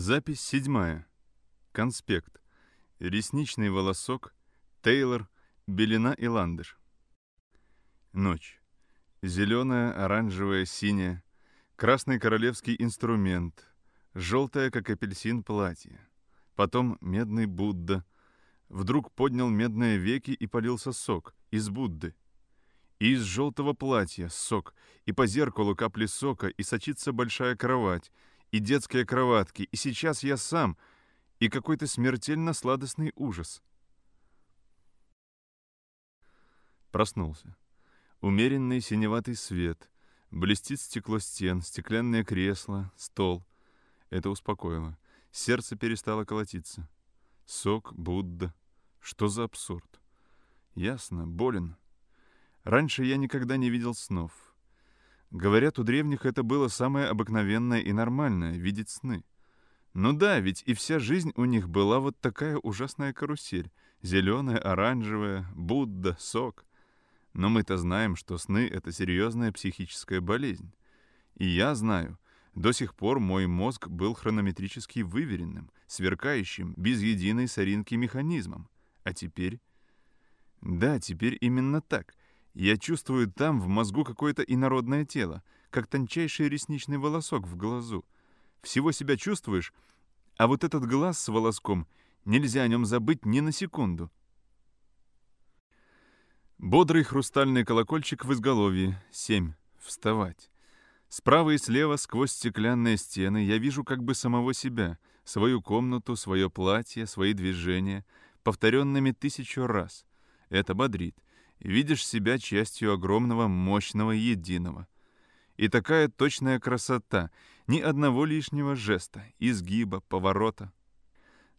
Запись седьмая. Конспект. Ресничный волосок. Тейлор. Белина и ландыш. Ночь. Зеленая, оранжевая, синяя. Красный королевский инструмент. Желтое, как апельсин, платье. Потом медный Будда. Вдруг поднял медные веки и полился сок из Будды. И из желтого платья сок, и по зеркалу капли сока, и сочится большая кровать, и детские кроватки, и сейчас я сам, и какой-то смертельно сладостный ужас. Проснулся. Умеренный синеватый свет. Блестит стекло стен, стеклянное кресло, стол. Это успокоило. Сердце перестало колотиться. Сок, Будда. Что за абсурд? Ясно, болен. Раньше я никогда не видел снов. Говорят, у древних это было самое обыкновенное и нормальное — видеть сны. Ну да, ведь и вся жизнь у них была вот такая ужасная карусель. Зеленая, оранжевая, Будда, сок. Но мы-то знаем, что сны — это серьезная психическая болезнь. И я знаю, до сих пор мой мозг был хронометрически выверенным, сверкающим, без единой соринки механизмом. А теперь... Да, теперь именно так. Я чувствую там в мозгу какое-то инородное тело, как тончайший ресничный волосок в глазу. Всего себя чувствуешь, а вот этот глаз с волоском, нельзя о нем забыть ни на секунду. Бодрый хрустальный колокольчик в изголовье. Семь. Вставать. Справа и слева, сквозь стеклянные стены, я вижу как бы самого себя, свою комнату, свое платье, свои движения, повторенными тысячу раз. Это бодрит видишь себя частью огромного, мощного единого. И такая точная красота, ни одного лишнего жеста, изгиба, поворота.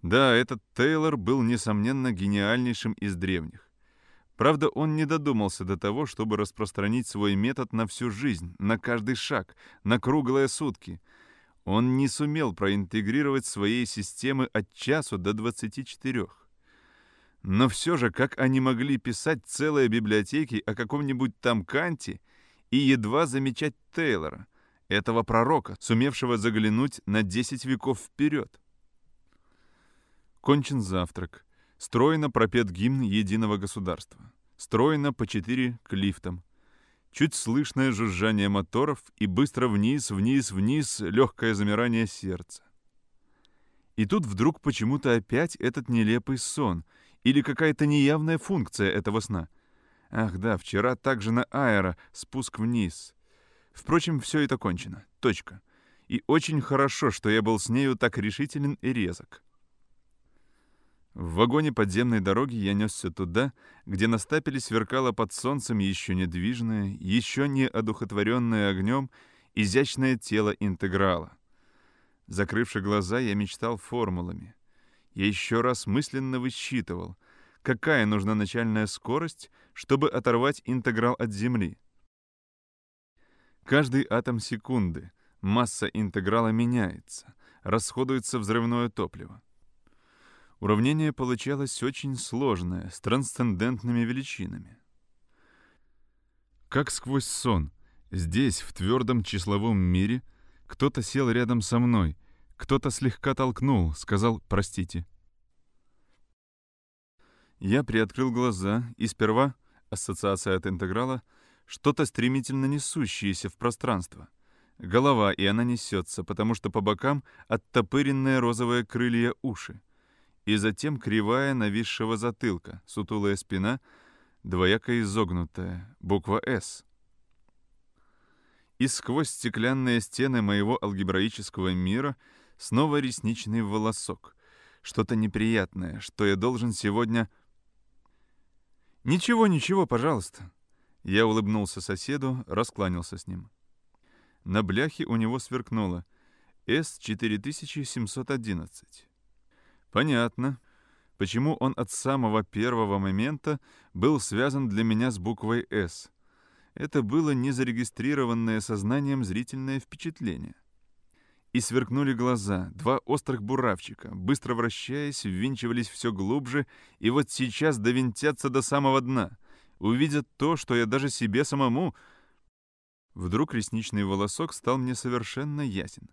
Да, этот Тейлор был, несомненно, гениальнейшим из древних. Правда, он не додумался до того, чтобы распространить свой метод на всю жизнь, на каждый шаг, на круглые сутки. Он не сумел проинтегрировать своей системы от часу до 24. Но все же, как они могли писать целые библиотеки о каком-нибудь там Канте и едва замечать Тейлора, этого пророка, сумевшего заглянуть на 10 веков вперед? Кончен завтрак. Стройно пропет гимн единого государства. Стройно по четыре к лифтам. Чуть слышное жужжание моторов и быстро вниз, вниз, вниз легкое замирание сердца. И тут вдруг почему-то опять этот нелепый сон — или какая-то неявная функция этого сна? Ах да, вчера также на аэро, спуск вниз. Впрочем, все это кончено. Точка. И очень хорошо, что я был с нею так решителен и резок. В вагоне подземной дороги я несся туда, где на стапеле сверкало под солнцем еще недвижное, еще не одухотворенное огнем, изящное тело интеграла. Закрывши глаза, я мечтал формулами. Я еще раз мысленно высчитывал, какая нужна начальная скорость, чтобы оторвать интеграл от Земли. Каждый атом секунды масса интеграла меняется, расходуется взрывное топливо. Уравнение получалось очень сложное, с трансцендентными величинами. Как сквозь сон, здесь, в твердом числовом мире, кто-то сел рядом со мной — кто-то слегка толкнул, сказал «простите». Я приоткрыл глаза, и сперва, ассоциация от интеграла, что-то стремительно несущееся в пространство. Голова, и она несется, потому что по бокам оттопыренные розовые крылья уши. И затем кривая нависшего затылка, сутулая спина, двояко изогнутая, буква «С». И сквозь стеклянные стены моего алгебраического мира — Снова ресничный волосок. Что-то неприятное, что я должен сегодня... «Ничего, ничего, пожалуйста». Я улыбнулся соседу, раскланялся с ним. На бляхе у него сверкнуло С-4711. Понятно, почему он от самого первого момента был связан для меня с буквой «С». Это было незарегистрированное сознанием зрительное впечатление — и сверкнули глаза, два острых буравчика, быстро вращаясь, ввинчивались все глубже, и вот сейчас довинтятся до самого дна. Увидят то, что я даже себе самому... Вдруг ресничный волосок стал мне совершенно ясен.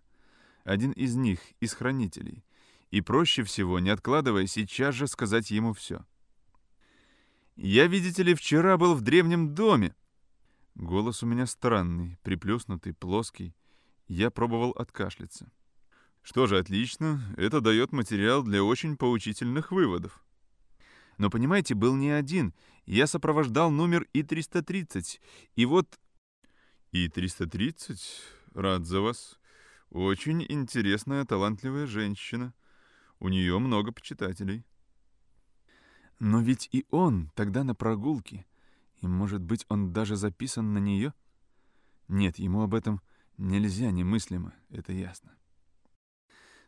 один из них, из хранителей, и проще всего, не откладывая, сейчас же сказать ему все. «Я, видите ли, вчера был в древнем доме». Голос у меня странный, приплюснутый, плоский. Я пробовал откашляться. Что же, отлично, это дает материал для очень поучительных выводов. Но, понимаете, был не один. Я сопровождал номер И-330, и вот... И-330? Рад за вас. Очень интересная, талантливая женщина. У нее много почитателей. Но ведь и он тогда на прогулке. И, может быть, он даже записан на нее? Нет, ему об этом нельзя немыслимо, это ясно.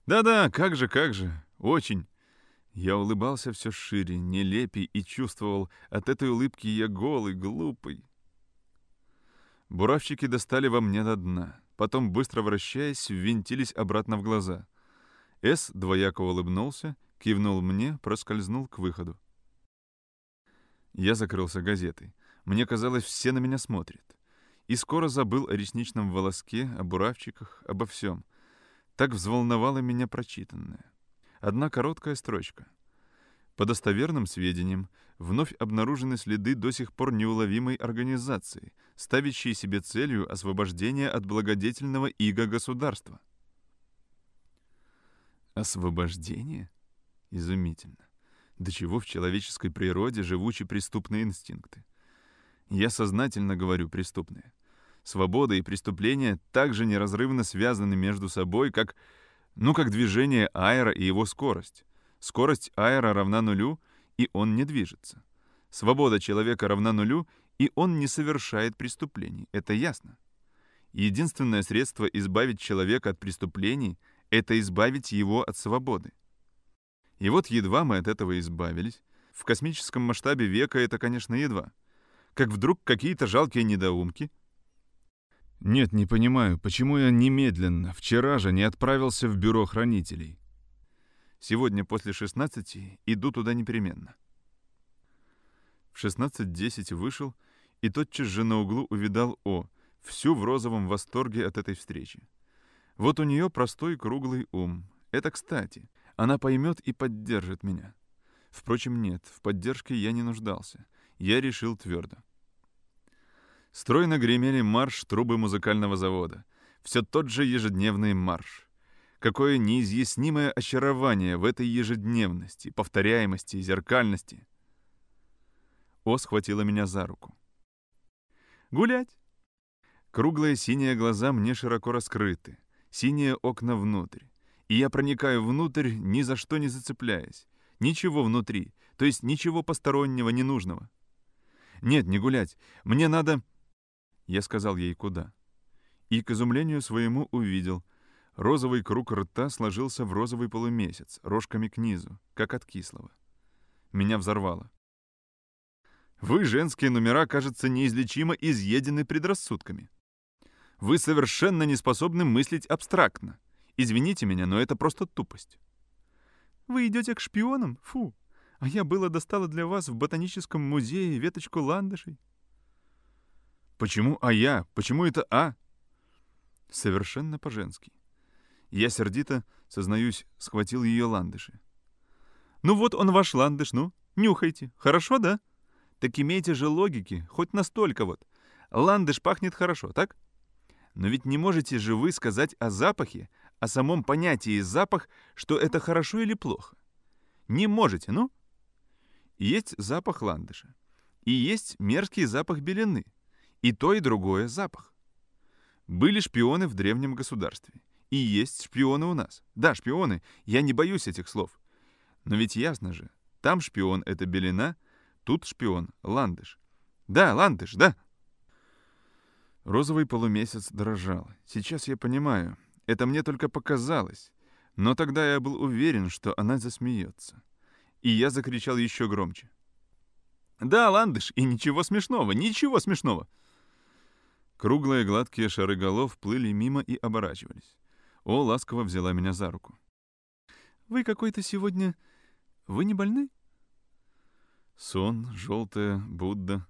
Да-да, как же, как же, очень. Я улыбался все шире, нелепей и чувствовал, от этой улыбки я голый, глупый. Буравчики достали во мне до дна, потом, быстро вращаясь, ввинтились обратно в глаза. С двояко улыбнулся, кивнул мне, проскользнул к выходу. Я закрылся газетой. Мне казалось, все на меня смотрят. И скоро забыл о ресничном волоске, о буравчиках, обо всем. Так взволновало меня прочитанное. Одна короткая строчка. По достоверным сведениям, вновь обнаружены следы до сих пор неуловимой организации, ставящей себе целью освобождение от благодетельного иго государства. Освобождение? Изумительно. До чего в человеческой природе живучи преступные инстинкты? Я сознательно говорю преступные. Свобода и преступление также неразрывно связаны между собой, как, ну, как движение аэра и его скорость. Скорость аэра равна нулю, и он не движется. Свобода человека равна нулю, и он не совершает преступлений. Это ясно. Единственное средство избавить человека от преступлений — это избавить его от свободы. И вот едва мы от этого избавились. В космическом масштабе века это, конечно, едва. Как вдруг какие-то жалкие недоумки. Нет, не понимаю, почему я немедленно, вчера же, не отправился в бюро хранителей. Сегодня после 16 иду туда непременно. В 16.10 вышел, и тотчас же на углу увидал О, всю в розовом восторге от этой встречи. Вот у нее простой круглый ум. Это кстати. Она поймет и поддержит меня. Впрочем, нет, в поддержке я не нуждался. Я решил твердо. Стройно гремели марш трубы музыкального завода. Все тот же ежедневный марш. Какое неизъяснимое очарование в этой ежедневности, повторяемости и зеркальности. О схватила меня за руку. «Гулять!» Круглые синие глаза мне широко раскрыты, синие окна внутрь и я проникаю внутрь, ни за что не зацепляясь. Ничего внутри, то есть ничего постороннего, ненужного. Нет, не гулять, мне надо... Я сказал ей, куда. И, к изумлению своему, увидел. Розовый круг рта сложился в розовый полумесяц, рожками к низу, как от кислого. Меня взорвало. Вы, женские номера, кажется, неизлечимо изъедены предрассудками. Вы совершенно не способны мыслить абстрактно. Извините меня, но это просто тупость. Вы идете к шпионам? Фу! А я было достала для вас в ботаническом музее веточку ландышей. Почему «а я»? Почему это «а»? Совершенно по-женски. Я сердито, сознаюсь, схватил ее ландыши. Ну вот он ваш ландыш, ну, нюхайте. Хорошо, да? Так имейте же логики, хоть настолько вот. Ландыш пахнет хорошо, так? Но ведь не можете же вы сказать о запахе, о самом понятии запах, что это хорошо или плохо. Не можете, ну? Есть запах ландыша. И есть мерзкий запах белины. И то, и другое запах. Были шпионы в древнем государстве. И есть шпионы у нас. Да, шпионы, я не боюсь этих слов. Но ведь ясно же, там шпион — это белина, тут шпион — ландыш. Да, ландыш, да. Розовый полумесяц дрожал. Сейчас я понимаю — это мне только показалось. Но тогда я был уверен, что она засмеется. И я закричал еще громче. «Да, ландыш, и ничего смешного, ничего смешного!» Круглые гладкие шары голов плыли мимо и оборачивались. О ласково взяла меня за руку. «Вы какой-то сегодня... Вы не больны?» Сон, желтая, Будда.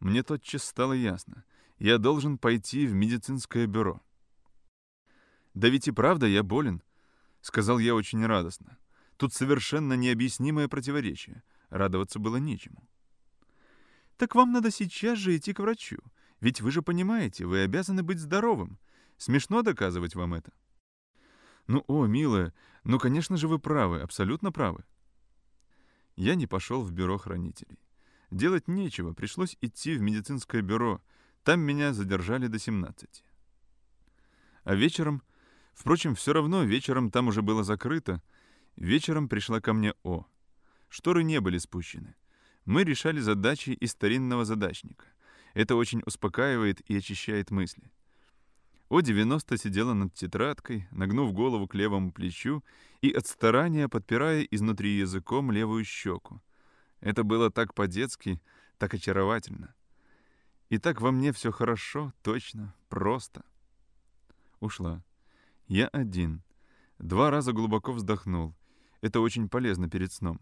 Мне тотчас стало ясно. Я должен пойти в медицинское бюро. «Да ведь и правда я болен», — сказал я очень радостно. Тут совершенно необъяснимое противоречие. Радоваться было нечему. «Так вам надо сейчас же идти к врачу. Ведь вы же понимаете, вы обязаны быть здоровым. Смешно доказывать вам это». «Ну, о, милая, ну, конечно же, вы правы, абсолютно правы». Я не пошел в бюро хранителей. Делать нечего, пришлось идти в медицинское бюро. Там меня задержали до 17. А вечером... Впрочем, все равно вечером там уже было закрыто. Вечером пришла ко мне О. Шторы не были спущены. Мы решали задачи из старинного задачника. Это очень успокаивает и очищает мысли. О-90 сидела над тетрадкой, нагнув голову к левому плечу и от старания подпирая изнутри языком левую щеку. Это было так по-детски, так очаровательно. И так во мне все хорошо, точно, просто. Ушла. Я один. Два раза глубоко вздохнул. Это очень полезно перед сном.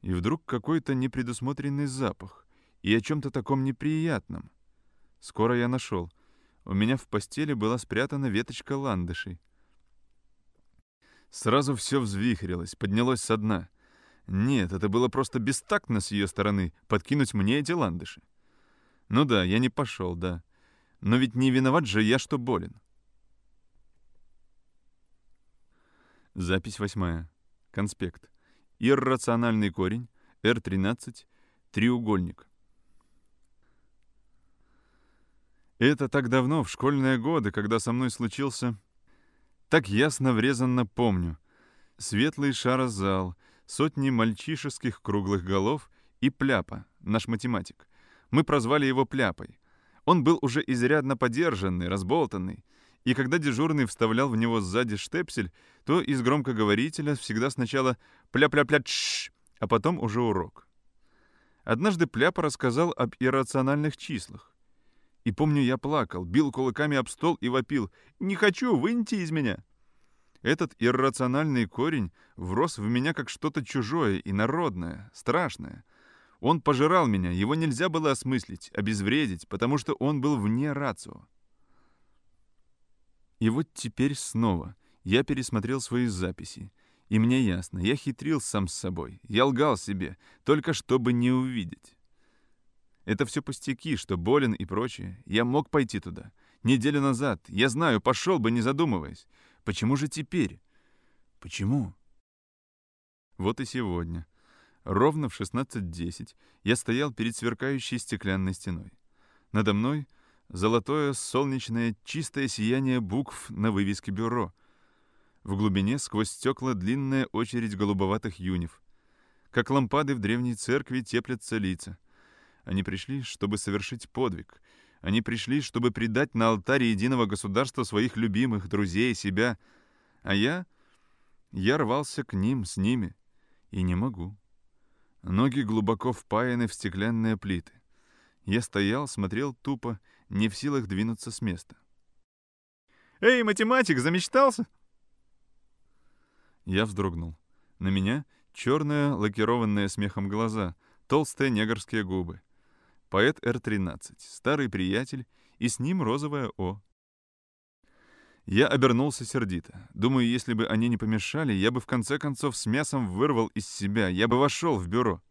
И вдруг какой-то непредусмотренный запах. И о чем-то таком неприятном. Скоро я нашел. У меня в постели была спрятана веточка ландышей. Сразу все взвихрилось, поднялось со дна. Нет, это было просто бестактно с ее стороны подкинуть мне эти ландыши. Ну да, я не пошел, да. Но ведь не виноват же я, что болен. Запись восьмая. Конспект. Иррациональный корень, R13, треугольник. Это так давно, в школьные годы, когда со мной случился... Так ясно врезанно помню. Светлый шарозал, сотни мальчишеских круглых голов и Пляпа, наш математик. Мы прозвали его Пляпой. Он был уже изрядно подержанный, разболтанный, и когда дежурный вставлял в него сзади штепсель, то из громкоговорителя всегда сначала «пля-пля-пля тш а потом уже урок. Однажды Пляпа рассказал об иррациональных числах. И помню, я плакал, бил кулаками об стол и вопил «Не хочу, выньте из меня!» Этот иррациональный корень врос в меня как что-то чужое и народное, страшное. Он пожирал меня, его нельзя было осмыслить, обезвредить, потому что он был вне рацио. И вот теперь снова я пересмотрел свои записи, и мне ясно, я хитрил сам с собой, я лгал себе, только чтобы не увидеть. Это все пустяки, что болен и прочее. Я мог пойти туда. Неделю назад, я знаю, пошел бы, не задумываясь. Почему же теперь? Почему? Вот и сегодня. Ровно в 16.10 я стоял перед сверкающей стеклянной стеной. Надо мной золотое, солнечное, чистое сияние букв на вывеске бюро. В глубине сквозь стекла длинная очередь голубоватых юнев. Как лампады в древней церкви теплятся лица. Они пришли, чтобы совершить подвиг — они пришли, чтобы предать на алтаре единого государства своих любимых, друзей, себя. А я... Я рвался к ним, с ними. И не могу. Ноги глубоко впаяны в стеклянные плиты. Я стоял, смотрел тупо, не в силах двинуться с места. «Эй, математик, замечтался?» Я вздрогнул. На меня черные, лакированные смехом глаза, толстые негрские губы. Поэт Р-13, старый приятель, и с ним розовая О. Я обернулся сердито. Думаю, если бы они не помешали, я бы в конце концов с мясом вырвал из себя, я бы вошел в бюро.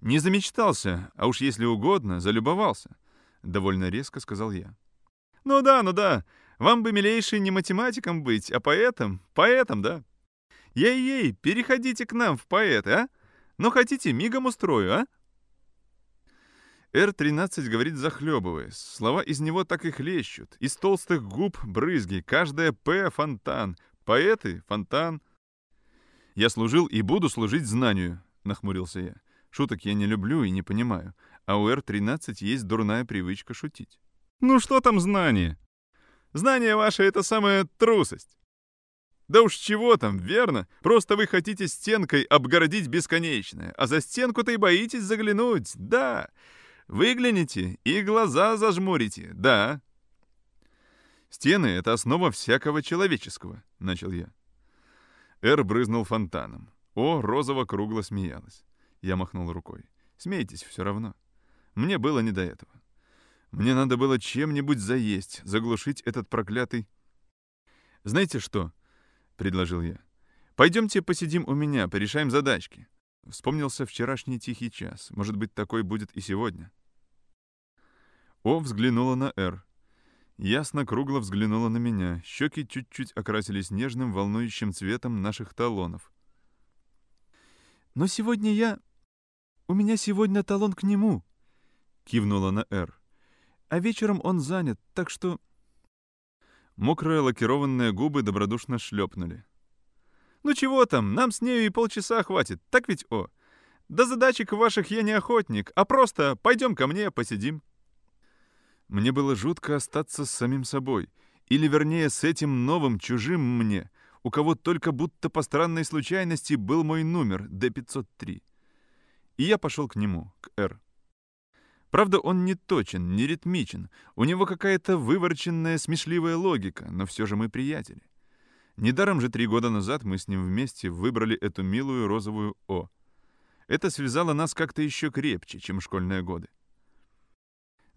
«Не замечтался, а уж если угодно, залюбовался», — довольно резко сказал я. «Ну да, ну да, вам бы, милейший, не математиком быть, а поэтом, поэтом, да. Ей-ей, переходите к нам в поэты, а? Ну хотите, мигом устрою, а?» Р-13 говорит захлебываясь. Слова из него так и хлещут. Из толстых губ брызги. Каждая «П» — фонтан. Поэты — фонтан. «Я служил и буду служить знанию», — нахмурился я. Шуток я не люблю и не понимаю. А у Р-13 есть дурная привычка шутить. «Ну что там знание? Знание ваше — это самая трусость. Да уж чего там, верно? Просто вы хотите стенкой обгородить бесконечное, а за стенку-то и боитесь заглянуть, да. Выгляните и глаза зажмурите, да. Стены — это основа всякого человеческого, — начал я. Эр брызнул фонтаном. О, розово-кругло смеялась. Я махнул рукой. Смейтесь все равно. Мне было не до этого. Мне надо было чем-нибудь заесть, заглушить этот проклятый... «Знаете что?» — предложил я. «Пойдемте посидим у меня, порешаем задачки». Вспомнился вчерашний тихий час. Может быть, такой будет и сегодня. О взглянула на Р. Ясно кругло взглянула на меня. Щеки чуть-чуть окрасились нежным, волнующим цветом наших талонов. «Но сегодня я... У меня сегодня талон к нему», — кивнула на Р. «А вечером он занят, так что...» Мокрые лакированные губы добродушно шлепнули. «Ну чего там, нам с нею и полчаса хватит, так ведь, О? До задачек ваших я не охотник, а просто пойдем ко мне, посидим». Мне было жутко остаться с самим собой, или вернее с этим новым, чужим мне, у кого только будто по странной случайности был мой номер D503. И я пошел к нему, к R. Правда, он не точен, не ритмичен, у него какая-то выворченная смешливая логика, но все же мы приятели. Недаром же три года назад мы с ним вместе выбрали эту милую розовую О. Это связало нас как-то еще крепче, чем школьные годы.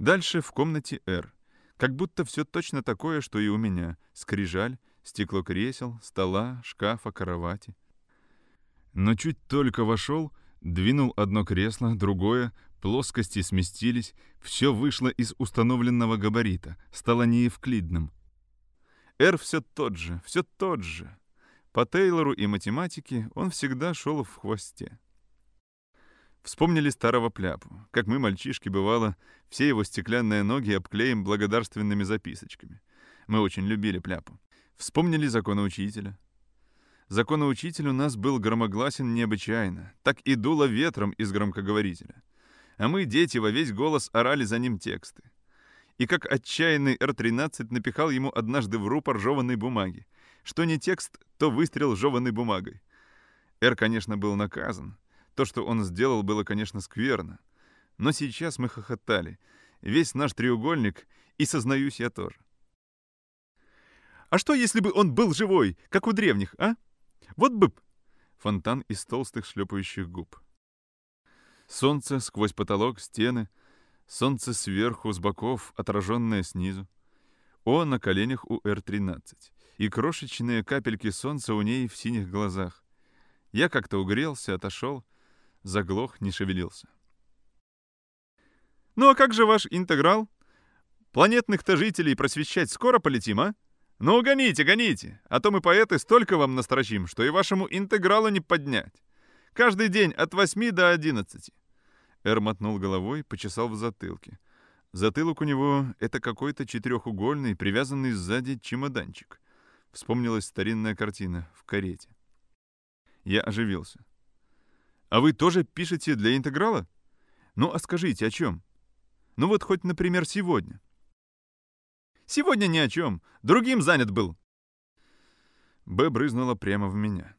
Дальше в комнате «Р». Как будто все точно такое, что и у меня. Скрижаль, стекло кресел, стола, шкафа, кровати. Но чуть только вошел, двинул одно кресло, другое, плоскости сместились, все вышло из установленного габарита, стало неевклидным. «Р» все тот же, все тот же. По Тейлору и математике он всегда шел в хвосте. Вспомнили старого пляпу, как мы, мальчишки, бывало, все его стеклянные ноги обклеим благодарственными записочками. Мы очень любили пляпу. Вспомнили законоучителя. Законоучитель у нас был громогласен необычайно, так и дуло ветром из громкоговорителя. А мы, дети, во весь голос орали за ним тексты. И как отчаянный Р-13 напихал ему однажды в рупор жеванной бумаги. Что не текст, то выстрел жеванной бумагой. Р, конечно, был наказан, то, что он сделал, было, конечно, скверно. Но сейчас мы хохотали. Весь наш треугольник, и сознаюсь я тоже. «А что, если бы он был живой, как у древних, а? Вот бы...» Фонтан из толстых шлепающих губ. Солнце сквозь потолок, стены. Солнце сверху, с боков, отраженное снизу. О на коленях у Р-13. И крошечные капельки солнца у ней в синих глазах. Я как-то угрелся, отошел, заглох, не шевелился. «Ну а как же ваш интеграл? Планетных-то жителей просвещать скоро полетим, а? Ну, гоните, гоните, а то мы поэты столько вам настрочим, что и вашему интегралу не поднять. Каждый день от 8 до 11. Эр мотнул головой, почесал в затылке. Затылок у него — это какой-то четырехугольный, привязанный сзади чемоданчик. Вспомнилась старинная картина в карете. Я оживился. А вы тоже пишете для интеграла? Ну, а скажите, о чем? Ну вот хоть, например, сегодня. Сегодня ни о чем. Другим занят был. Б брызнула прямо в меня.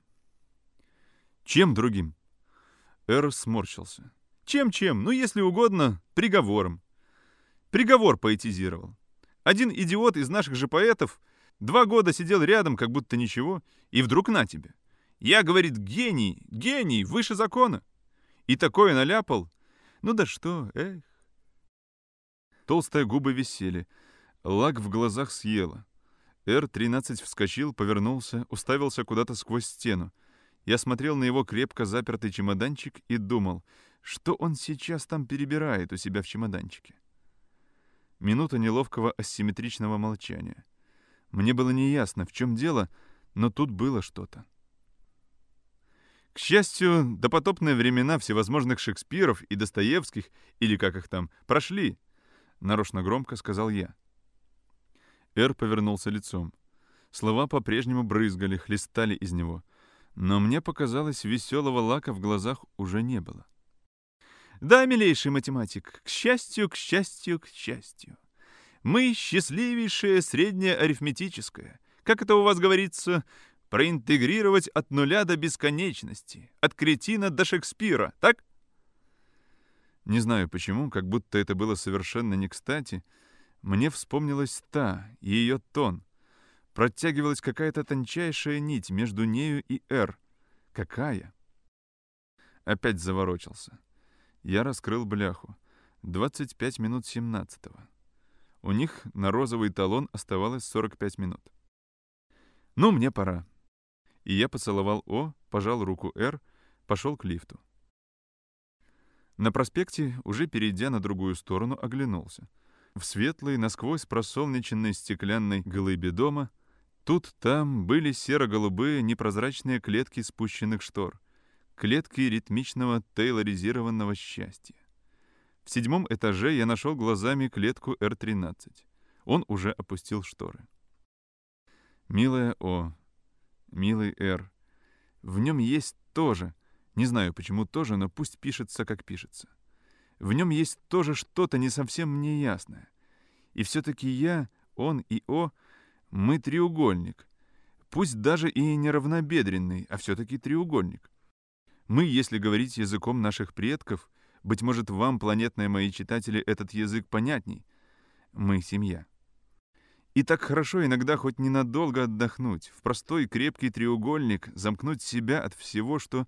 Чем другим? Р сморщился. Чем-чем? Ну, если угодно, приговором. Приговор поэтизировал. Один идиот из наших же поэтов два года сидел рядом, как будто ничего, и вдруг на тебе. Я, говорит, гений, гений, выше закона. И такое наляпал. Ну да что, эх. Толстые губы висели. Лак в глазах съела. Р-13 вскочил, повернулся, уставился куда-то сквозь стену. Я смотрел на его крепко запертый чемоданчик и думал, что он сейчас там перебирает у себя в чемоданчике. Минута неловкого асимметричного молчания. Мне было неясно, в чем дело, но тут было что-то. К счастью, допотопные времена всевозможных Шекспиров и Достоевских, или как их там, прошли, — нарочно громко сказал я. Эр повернулся лицом. Слова по-прежнему брызгали, хлестали из него. Но мне показалось, веселого лака в глазах уже не было. Да, милейший математик, к счастью, к счастью, к счастью. Мы счастливейшее среднее арифметическое. Как это у вас говорится, проинтегрировать от нуля до бесконечности, от кретина до Шекспира, так? Не знаю почему, как будто это было совершенно не кстати, мне вспомнилась та, ее тон. Протягивалась какая-то тончайшая нить между нею и «Р». Какая? Опять заворочился. Я раскрыл бляху. 25 минут 17-го. У них на розовый талон оставалось 45 минут. «Ну, мне пора». И я поцеловал О, пожал руку Р, пошел к лифту. На проспекте, уже перейдя на другую сторону, оглянулся. В светлой, насквозь просолнеченной стеклянной глыбе дома тут-там были серо-голубые непрозрачные клетки спущенных штор, клетки ритмичного тейлоризированного счастья. В седьмом этаже я нашел глазами клетку Р-13. Он уже опустил шторы. Милая О, милый Р, в нем есть тоже, не знаю почему тоже, но пусть пишется, как пишется. В нем есть тоже что-то не совсем мне ясное. И все-таки я, он и О, мы треугольник. Пусть даже и неравнобедренный, а все-таки треугольник. Мы, если говорить языком наших предков, быть может, вам, планетные мои читатели, этот язык понятней. Мы — семья. И так хорошо иногда хоть ненадолго отдохнуть, в простой крепкий треугольник замкнуть себя от всего, что